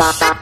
Up in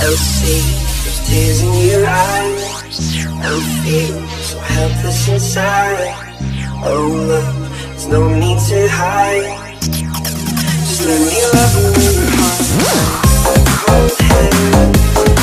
Oh, see, there's tears in your eyes. I feel so helpless and sorry. Oh, love, there's no need to hide. Just let me love you in. Cold hand.